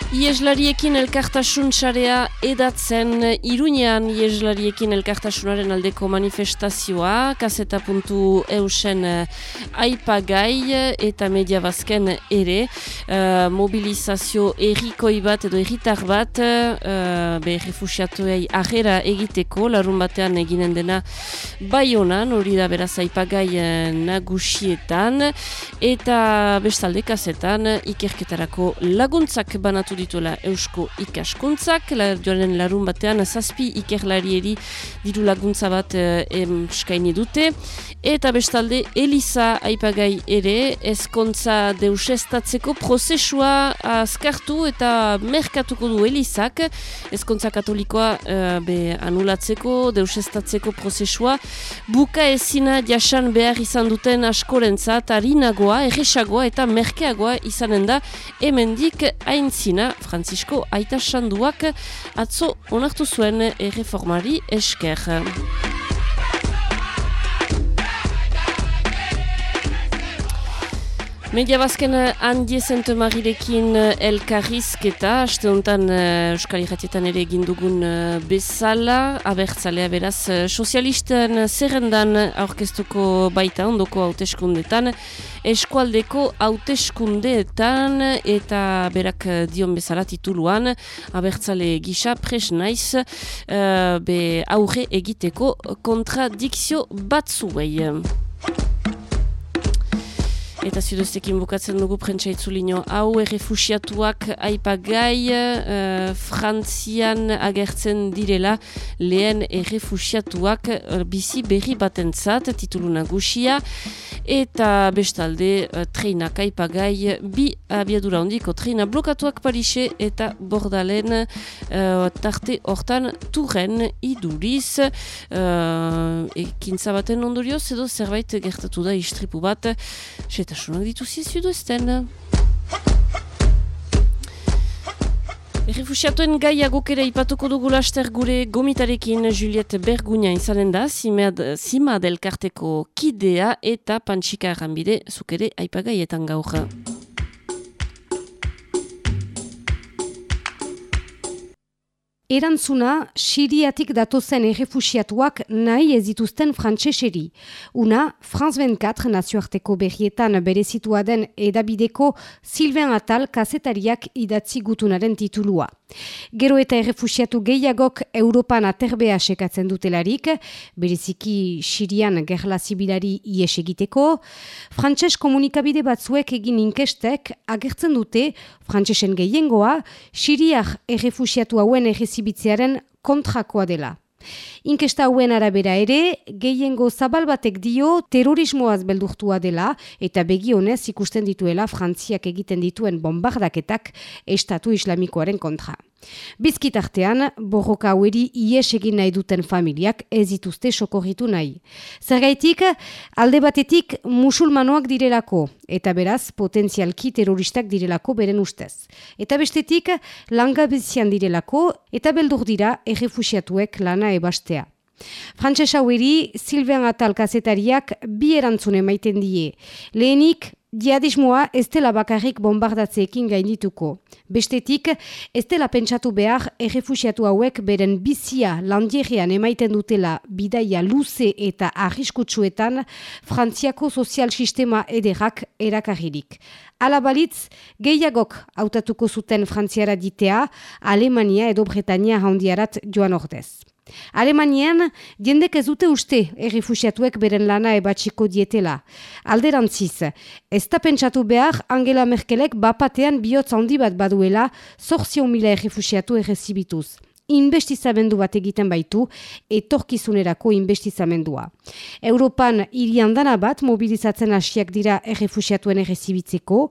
Ieslariekin elkartasun sarea edatzen Iruñean Ieslariekin elkartasunaren aldeko manifestazioa kaseta puntu eusen uh, aipagai eta media bazken ere uh, mobilizazio errikoi bat edo erritar bat uh, be refusiatuei ahera egiteko larun batean eginen dena bai honan hori da beraz aipagai uh, nagusietan eta bestalde kasetan ikerketarako laguntzak banatu dituela Eusko ikaskuntzak, la, joanen larun batean zazpi ikerlarieri diru laguntza bat eh, eskaini dute, eta bestalde Eliza aipagai ere ezkontza deusestatzeko prozesua azkartu eta merkatuko du Elizak, ezkontza katolikoa eh, be anulatzeko, deusestatzeko prozesua, buka ezina jasan behar izan duten askorentzat harinagoa, erresagoa eta merkeagoa izanen da. Hemendik aintzina Francisco Aita Sanduak atzo onartu zuen erreformari esker. Media bazken handi zente marirekin elkarrizketa, haste honetan uh, Euskal Iratietan ere egin dugun bezala, abertzalea beraz, sozialisten zerrendan aurkeztuko baita ondoko hauteskundetan, eskualdeko hauteskundeetan eta berak dion bezala tituluan, abertzale gisa pres naiz, uh, be aurre egiteko kontradikzio batzuei. Eta zidoztekin bukatzen dugu prentsaitzulino hau errefusiatuak aipagai uh, Frantzian agertzen direla lehen errefusiatuak uh, bizi berri batentzat titulu nagusia. Eta bestalde uh, treinak aipagai bi abiadura hondiko treina blokatuak Parise eta Bordalen uh, tarte hortan turren iduriz. Uh, ekintza baten ondorioz edo zerbait gertatu da istripu bat xetasunak dituzi zuduzten. Errefusiatuen gaia gokera ipatuko dugu laster gure gomitarekin Juliette Bergunia izanen da, zima delkarteko kidea eta pantxika erranbide zukere aipagaietan gaur. Erantzuna, siriatik datozen errefusiatuak nahi ez dituzten frantseseri. Una, Franz 24 nazioarteko berrietan berezitua den edabideko Silven Atal kazetariak idatzi gutunaren titulua. Gero eta errefusiatu gehiagok Europan aterbea sekatzen dutelarik, bereziki Sirian gerla zibilari ies egiteko, frantses komunikabide batzuek egin inkestek agertzen dute frantsesen gehiengoa Siriak errefusiatu hauen errezibitzearen kontrakoa dela. Inkesta hauen arabera ere, gehiengo zabal batek dio terrorismoaz beldurtua dela eta begionez ikusten dituela Frantziak egiten dituen bombardaketak estatu islamikoaren kontra. Bizkitartean, borroka haueri ies egin nahi duten familiak ez dituzte sokorritu nahi. Zergaitik, alde batetik musulmanoak direlako, eta beraz potentzialki terroristak direlako beren ustez. Eta bestetik, langabezian direlako, eta beldur dira errefusiatuek lana ebastea. Frantses haueri, Silvian Atal kazetariak bi erantzune maiten die. Lehenik, Diadismoa ez dela bakarrik bombardatzeekin gaindituko. Bestetik, ez dela pentsatu behar errefusiatu hauek beren bizia landierrean emaiten dutela bidaia luze eta arriskutsuetan frantziako sozial sistema ederak erakarririk. Alabalitz, gehiagok hautatuko zuten frantziara ditea, Alemania edo Bretania handiarat joan ordez. Alemanian, jendek ez dute uste errefusiatuek beren lana ebatxiko dietela. Alderantziz, ez da pentsatu behar Angela Merkelek bapatean bihotz handi bat baduela zorzio mila errefusiatu errezibituz inbestizamendu bat egiten baitu, etorkizunerako inbestizamendua. Europan iriandana bat mobilizatzen hasiak dira errefusiatuen errezibitzeko,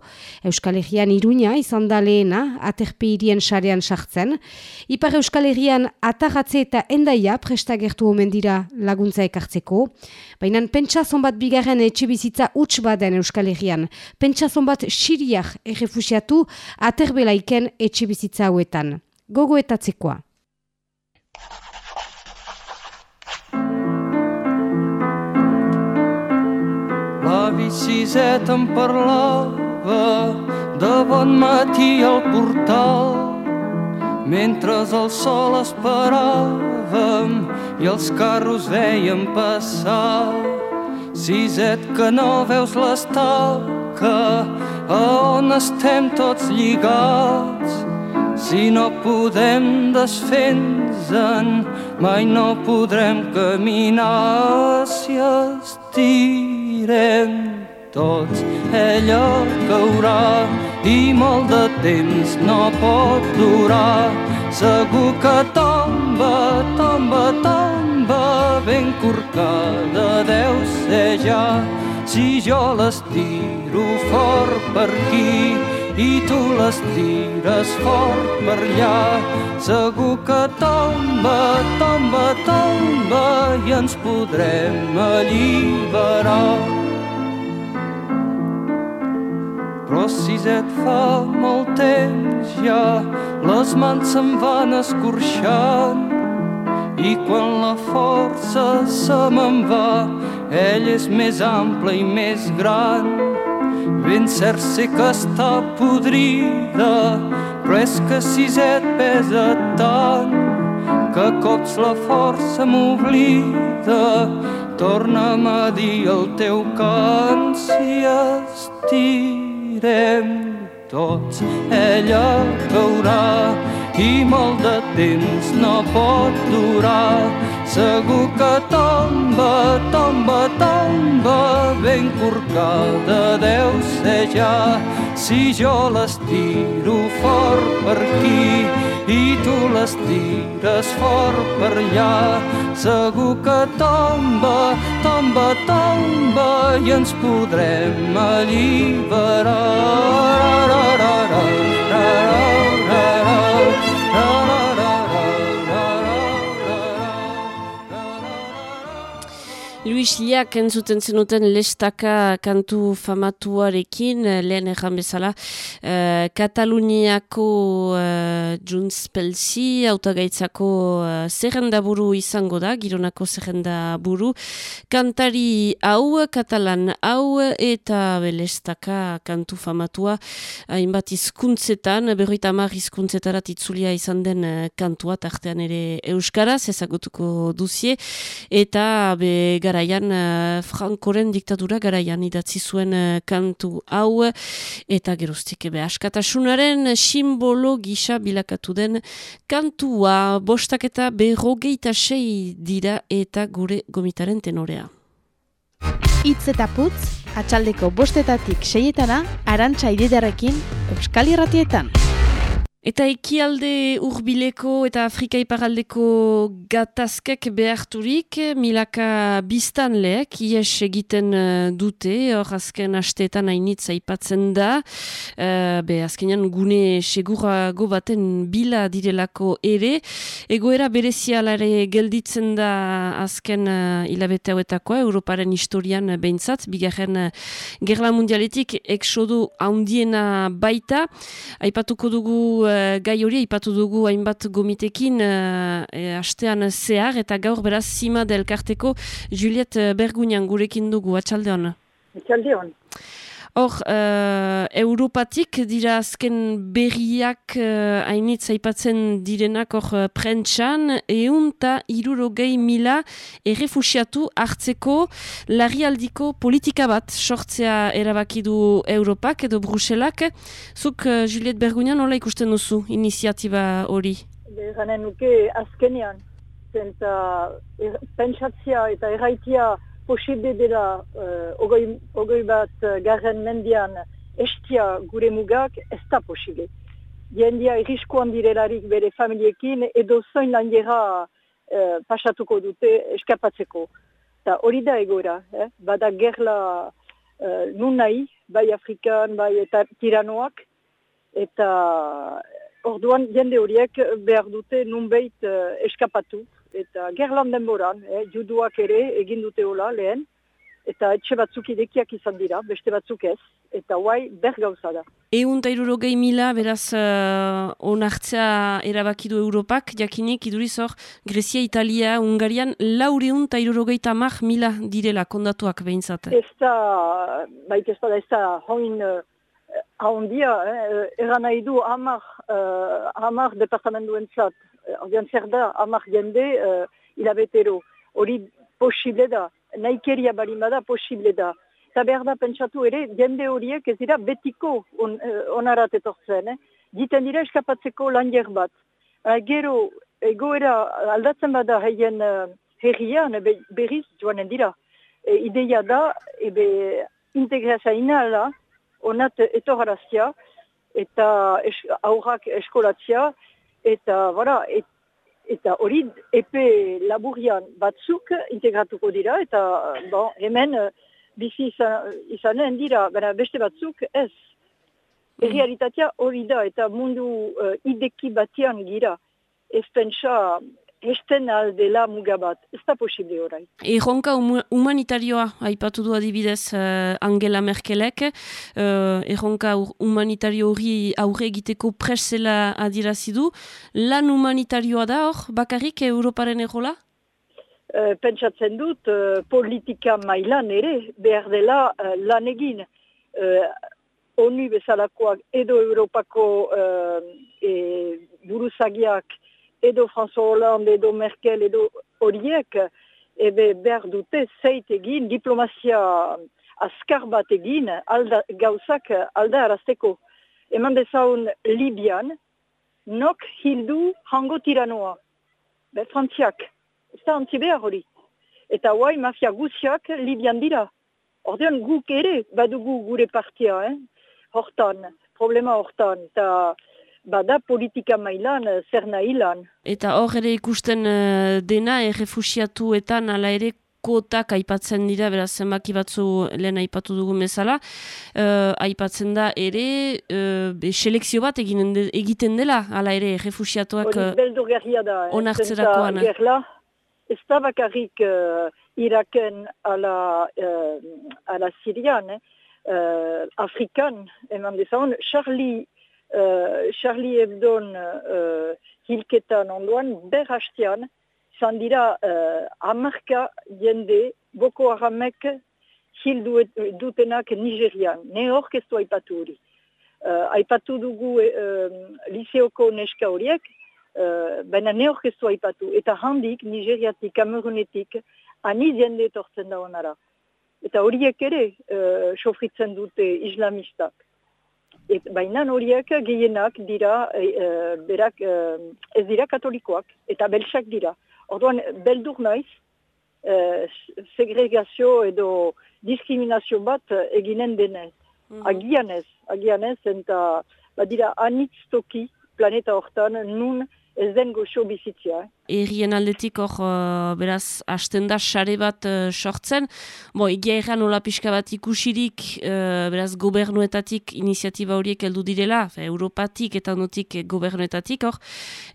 Euskal Herrian iruña izan da lehena, aterpe irien sarean sartzen, Ipar Euskal Herrian atarratze eta endaia prestagertu omen dira laguntza ekartzeko, baina pentsazon bat bigarren etxe bizitza huts baden Euskal Herrian, pentsazon bat siriak errefusiatu aterbelaiken etxe bizitza hauetan. Gogoetatzekoa. L'avi Siset em parlava de bon matí al portal mentre el sol esperàvem i els carros veiem passar. Siset que no veus l'estaca a on estem tots lligats si no podem desfens-en, mai no podrem caminar si estirem tots. Ella caurà i molt de temps no pot durar. Segur que tomba, tomba, tomba, ben corcada deu ser ja. Si jo l'estiro fort per aquí, i tu les tires fort per allà. Segur que tomba, tomba, tomba i ens podrem alliberar. Però si et fa molt temps ja, les mans se'n van escorxant i quan la força se me'n va, ell és més ample i més gran Ben cert sé que està podrida, però és que et pesa tant que cops la força m'oblida. Torna'm a dir el teu cant si estirem tots. Ella caurà i molt de temps no pot durar. Segur que tomba, tomba, tomba, ben corcada deu ser ja. Si jo l'estiro fort per aquí i tu l'estires fort per allà, segur que tomba, tomba, tomba i ens podrem alliberar. Ra, ra, ra, ra, ra, ra, ra. Luis Liak entzuten zenuten lestaka kantu famatuarekin, lehen erran bezala, uh, Kataluniako uh, Junts Pelsi, autagaitzako uh, zerrendaburu izango da, gironako zerrendaburu, kantari hau, katalan hau, eta lestaka kantu famatua, hainbat izkuntzetan, berroita mar izkuntzetarat itzulia izan den kantua, tartean ere Euskaraz, ezagutuko duzie, eta be gara garaian uh, Frankoren diktadura garaian idatzi zuen uh, kantu hau eta geroztik ebe askatasunaren simbolo gisa bilakatu den kantua bostak eta berrogeita sei dira eta gure gomitaren tenorea. Itz eta putz, atxaldeko bostetatik seietana, arantxa ididarekin, Euskal Irratietan. Eta ekialde urbileko eta Afrika iparaldeko gatazkek beharturik, milaka biztan lehek, ies egiten uh, dute, hor azken asteetan hainitza ipatzen da, uh, be azkenean gune segurago baten bila direlako ere, egoera berezialare gelditzen da azken uh, hilabete hauetakoa, Europaren historian behintzat, bigarren gerla mundialetik eksodu haundiena baita, aipatuko dugu uh, gai hori ipatu dugu hainbat gomitekin e, astean zehar eta gaur beraz zima delkarteko Juliet Bergunian gurekin dugu, atxalde hona? Atxalde hon. Hor, uh, Europatik dira azken berriak uh, hainitz aipatzen direnak hor uh, prentxan, eun eta irurogei mila errefusiatu hartzeko larrialdiko politika bat sortzea erabaki du Europak edo Bruselak. Zuk, uh, Juliet Bergunian, nola ikusten duzu iniziatiba hori? Ganen nuke azkenean, zenta er, pentsatzia eta erraitia posible dela uh, ogoi, ogoi bat uh, garren mendian estia gure mugak ez da posible. Diendia irriskoan direlarik bere familiekin edo zoin lanjera uh, pasatuko dute eskapatzeko. Ta hori da egora, eh? bada gerla uh, nun nahi, bai Afrikan, bai eta tiranoak, eta orduan jende horiek behar dute nunbeit uh, eskapatu eta gerlan denboran, eh, juduak ere egin dute hola lehen, eta etxe batzuk idekiak izan dira, beste batzuk ez, eta guai ber gauza da. Egun eta mila, beraz, uh, onartzea erabakidu Europak, jakinik, iduriz hor, Grezia, Italia, Ungarian, laureun eta irurogei tamar mila direla kondatuak behintzat. Ez da, baita ez da, ez da, hoin, uh, ahondia, eh, eran nahi du hamar, uh, hamar departamentuen zat, ordean zer da, amak jende uh, hilabetero. Hori posible da, naikeria balimada posible da. Eta behar da pentsatu ere, jende horiek ez dira betiko on, uh, onarat etortzen. Eh? Diten dira eskapatzeko lanjer bat. Uh, gero, egoera aldatzen bada haien uh, herrian, berriz joanen dira. E, ideia da, ebe integrazia inala, onat etorarazia, eta es, aurrak eskolatzia, eta bora, et, eta hori epe laburian batzuk integratuko dira, eta bon, hemen eh, bizi izan, izanen dira, bera beste batzuk ez. Mm. Realitatea hori da, eta mundu uh, ideki batean gira. Ez pentsa, esten aldela mugabat. Ez da posible orai. Erronka humanitarioa, haipatu du adibidez uh, Angela Merkelek, uh, erronka humanitario hori aurre egiteko presela adirazidu. Lan humanitarioa da hor, bakarrik Europaren errola? Uh, pentsatzen dut, uh, politika mailan ere, behar dela uh, lan egin. Uh, ONU bezalakoak edo Europako uh, e, buruzagiak edo François Hollande, edo Merkel, edo horiek, ebe behar dute zeit egin, diplomazia askar bat egin, alda, gauzak alda arazteko. Eman dezaun Libian, nok hildu hango tiranoa. Be, frantziak. Ez da antzi behar hori. Eta guai mafia guziak Libian dira. Ordean guk ere badugu gure partia, eh? hortan, problema hortan. Eta bada politika mailan eh, zer nahi lan. Eta hor ere ikusten uh, dena errefusiatuetan ala ere kotak aipatzen dira, beraz zenbaki batzu lehen aipatu dugu bezala, uh, aipatzen da ere uh, selekzio bat eginen egiten dela, ala ere refusiatuak uh, onartzerakoan. Ez da bakarrik uh, Iraken ala, uh, ala Sirian, uh, Afrikan, eman dezaun, Charlie uh, Charlie Hebdon uh, hilketan onduan, ber hastean, zan dira uh, amarka jende Boko Haramek hil dutenak Nigerian. Ne hor kestu aipatu hori. Uh, aipatu dugu uh, liseoko neska horiek, uh, baina ne hor kestu aipatu. Eta handik, Nigeriatik, Kamerunetik, ani jende tortzen da honara. Eta horiek ere uh, sofritzen dute islamistak. Et, baina horiek gehienak dira, e, e, berak, e, ez dira katolikoak, eta belsak dira. Orduan, beldur naiz, e, segregazio edo diskriminazio bat eginen denez. Mm -hmm. Agianez, agianez, eta badira anitz toki planeta hortan nun ez den goxo bizitzia. Eh? Erien aldetik hor, uh, beraz, hasten da sare bat uh, sortzen. Bo, egia erran hola pixka bat ikusirik, uh, beraz, gobernuetatik iniziatiba horiek heldu direla, fe, Europatik eta notik gobernuetatik hor.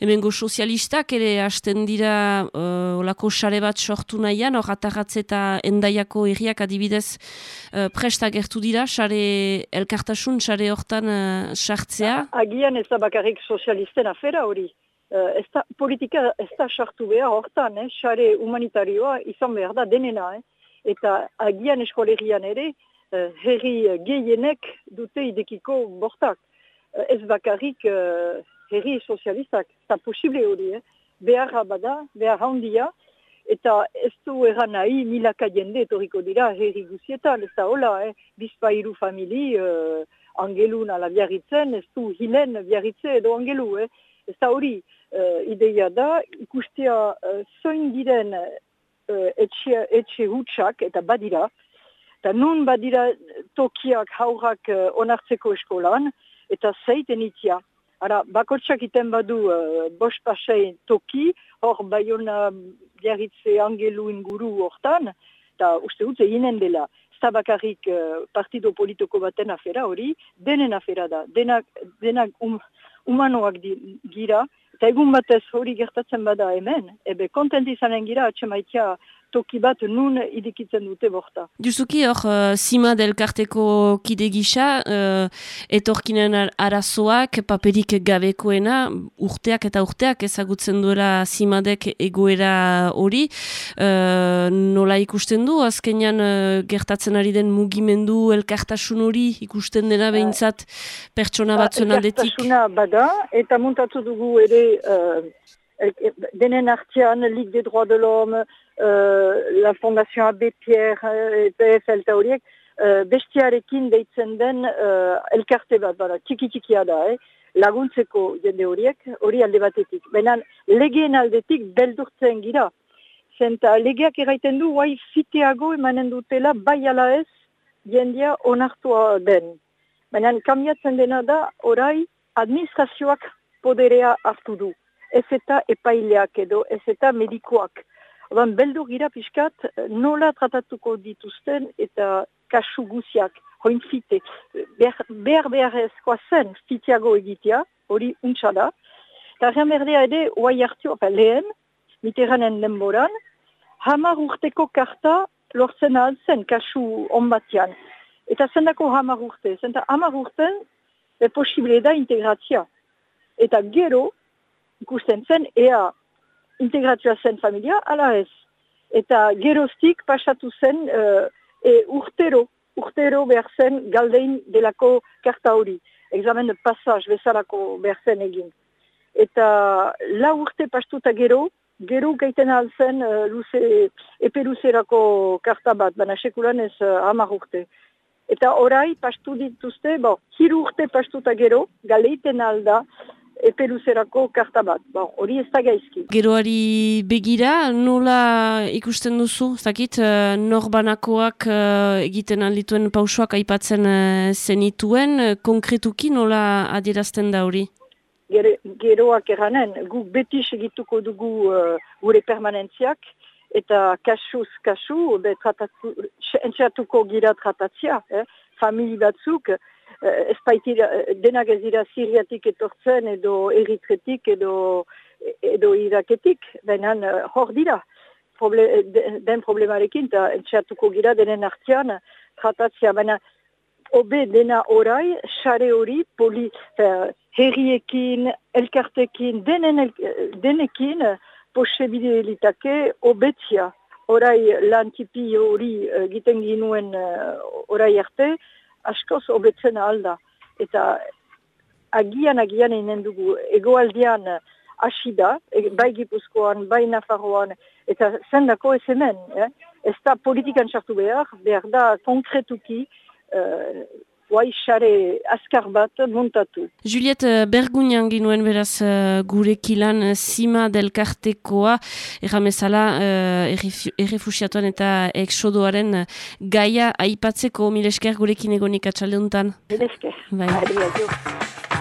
Hemen go sozialistak ere hasten dira uh, olako sare bat sortu nahian, hor atarratze eta endaiako erriak adibidez uh, presta gertu dira, sare elkartasun, sare hortan sartzea. Agian ez da bakarrik sozialisten afera hori. Uh, ez da, politika ez da sartu behar hortan, eh? xare humanitarioa izan behar da denena. Eh? Eta agian eskolerian ere, uh, herri gehienek dute idekiko bortak. Uh, ez bakarrik uh, herri sozialistak, ez da posible hori. Eh? Behar bada, behar handia, eta ez du erran nahi milaka jende etoriko dira herri guzietan, ez da hola, eh? bizpa iru famili, uh, angelun ala biarritzen, ez du hilen biarritze edo angelu, eh? Ez da hori uh, ideia da, ikustea uh, zoin diren uh, etxe, etxe hutsak eta badira, eta nun badira tokiak haurrak uh, onartzeko eskolan, eta zeiten itia. Ara, bakotsak iten badu uh, bos pasei toki, hor baiona biarritze angelu inguru hortan, eta uste dut eginen dela bakarrik uh, partido politiko baten afera hori, denen afera da. Denak, denak um, humanoak gira, eta egun batez hori gertatzen bada hemen, ebe kontent izanen gira atxemaitia toki bat nun idikitzen dute borta. Justuki hor, uh, Sima delkarteko kide gisa, uh, etorkinen arazoak, paperik gabekoena, urteak eta urteak ezagutzen duela Simadek egoera hori, uh, nola ikusten du, azkenean uh, gertatzen ari den mugimendu elkartasun hori ikusten dena behintzat pertsona ba, batzuen aldetik? Elkartasuna bada, eta muntatu dugu ere... Uh, denen artian, Ligue des droits de l'homme, la Fondation Abbé Pierre uh, PFL eta uh, bestiarekin deitzen den elkarte bat, bada, txiki-txikia da, eh? laguntzeko jende horiek, hori alde batetik. Baina legeen aldetik beldurtzen gira. Zenta legeak eraiten du, guai fiteago emanen dutela, bai ala ez, jendia onartua den. Baina kambiatzen dena da, orai, administrazioak poderea hartu du. Ez eta epaileak edo, ez eta medikoak. Odan, beldu gira pixkat, nola tratatuko dituzten eta kasu guziak, hoin fite. Behar behar ezkoa zen, fitiago egitea, hori untsa da. Eta remerdea ede, oai hartu, opa, lehen, miteranen denboran, hamar urteko karta lortzen zen kasu onbatian. Eta zendako hamar urte, zenta hamar urten, be posible da integrazia. Eta gero, ikusten zen, ea integratua zen familia, ala ez. Eta geroztik pasatu zen uh, e, urtero, urtero behar zen galdein delako karta hori. Examen de passage bezalako behar zen egin. Eta la urte pastuta gero, gero gaiten alzen uh, luze, epe luzerako karta bat, baina sekulan ez uh, hamar urte. Eta orai pastu dituzte, bo, hiru urte pastuta gero, galeiten alda, epeluzerako karta bat. Bon, hori ez da gaizki. Geroari begira, nola ikusten duzu? Zakit, uh, norbanakoak uh, egiten aldituen pausoak aipatzen uh, zenituen, konkretuki nola adierazten da hori? geroak eranen, guk beti segituko dugu uh, gure permanentziak, eta kasuz kasu, entxatuko gira tratatzia, eh? famili batzuk, Eh, ez baitira, eh, denak ez dira siriatik etortzen edo eritretik edo, edo iraketik, benan eh, hor dira. Proble den problemarekin, eta entxatuko gira denen artian, tratatzea, baina obe dena orai, xare hori, poli, herriekin, elkartekin, denen el, denekin, posibilitake obetzia. Orai lan tipi hori egiten ginuen orai arte, askoz hobetzen alda. Eta agian agian inen dugu egoaldian hasi da, e, bai Gipuzkoan, bai Nafarroan, eta zendako ez hemen. Eh? Ez da politikan sartu behar, behar da konkretuki uh, xare askar bat montatu. Juliet, eh, bergunian ginuen beraz uh, gure kilan uh, sima delkartekoa, erramezala errefusiatuan eta eksodoaren uh, gaia aipatzeko milesker gurekin egonik atxalde untan. Milesker. Bai.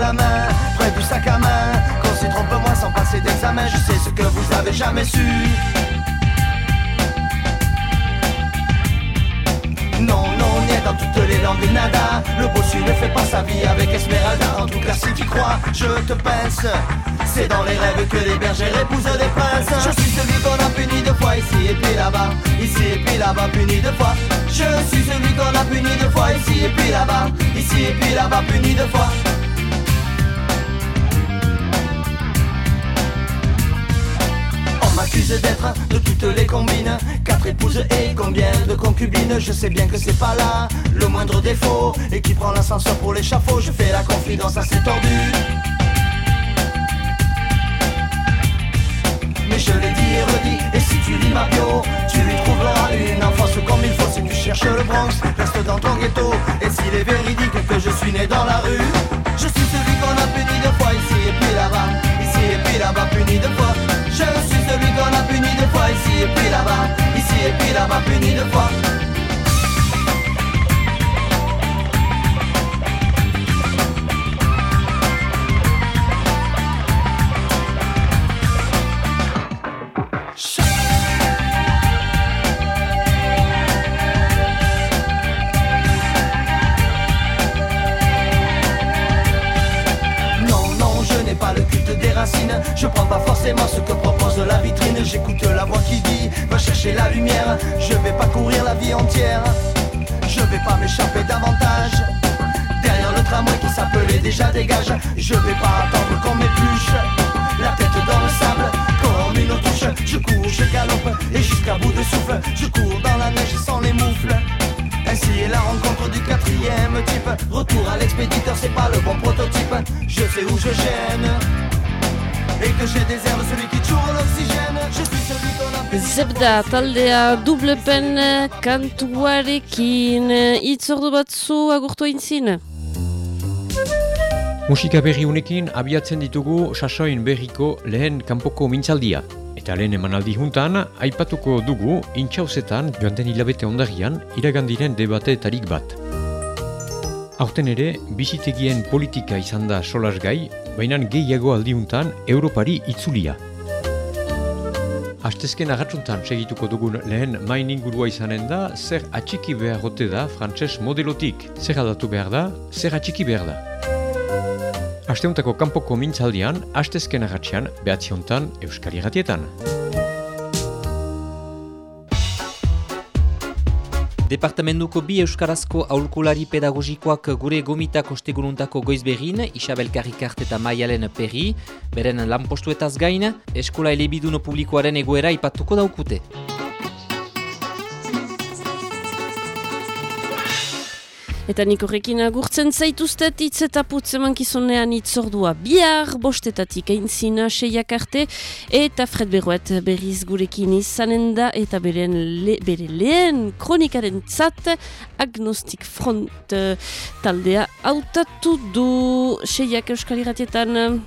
La main près du sac à main. Qu'on s'y trompe moins sans passer d'examen, je sais ce que vous avez jamais su. Non, non, est dans toutes les langues nada. Le bossu ne fait pas sa vie avec Esmeralda. En tout cas si tu crois, je te pince. C'est dans les rêves que les bergères épousent des princes. Je suis celui qu'on a puni deux fois ici et puis là-bas. Ici et puis là-bas puni deux fois. Je suis celui qu'on a puni deux fois ici et puis là-bas. Ici et puis là-bas puni deux fois m'accuse d'être de toutes les combines. Quatre épouses et combien de concubines? Je sais bien que c'est pas là le moindre défaut. Et qui prend l'ascenseur pour l'échafaud? Je fais la confidence assez tordue Mais je l'ai dit et redit Et si tu lis ma bio Tu lui trouveras une enfance comme il faut Si tu cherches le Bronx. Reste dans ton ghetto Et s'il est véridique que je suis né dans la rue Je suis celui qu'on a puni deux fois. Ici et puis là-bas Ici et puis là-bas puni deux fois je suis celui qu'on a puni deux fois ici et puis là-bas, ici et puis là-bas puni deux fois. J'écoute la voix qui dit Va chercher la lumière. Je vais pas courir la vie entière. Je vais pas m'échapper davantage. Derrière le tramway qui s'appelait déjà dégage. Je vais pas attendre qu'on m'épluche. La tête dans le sable comme une touche. Je cours, je galope et jusqu'à bout de souffle Je cours dans la neige sans les moufles. Ainsi est la rencontre du quatrième type. Retour à l'expéditeur, c'est pas le bon prototype. Je sais où je gêne que j'ai des airs celui qui tue l'oxygène Je suis celui qu'on a Zebda, taldea double pen kantuarekin itzordu batzu agurtu aintzin. Musika berri unekin abiatzen ditugu sasoin berriko lehen kanpoko mintzaldia. Eta lehen emanaldi juntan, aipatuko dugu intxauzetan joan den hilabete ondarian iragandiren debateetarik bat. Aurten ere, bizitegien politika izan da solas gai, baina gehiago aldiuntan Europari itzulia. Astezken agatsuntan segituko dugun lehen main ingurua izanen da, zer atxiki behar gote da frantses modelotik. Zer aldatu behar da, zer atxiki behar da. Asteuntako kanpoko mintzaldian, astezken agatzean behatziontan Euskal Iratietan. Departamentuko bi euskarazko aulkulari pedagogikoak gure gomitak osteguruntako goizberin, Isabel Karikart eta Maialen Perri, beren lanpostuetaz gain, eskola elebiduno publikoaren egoera ipatuko daukute. Eta nik horrekin agurtzen zaituztet hitz eta putz emankizunean itzordua bihar bostetatik aintzina seiak arte eta Fred Berroet berriz gurekin izanen da eta beren le, bere lehen kronikaren tzat agnostik front taldea hautatu du seiak euskal iratietan.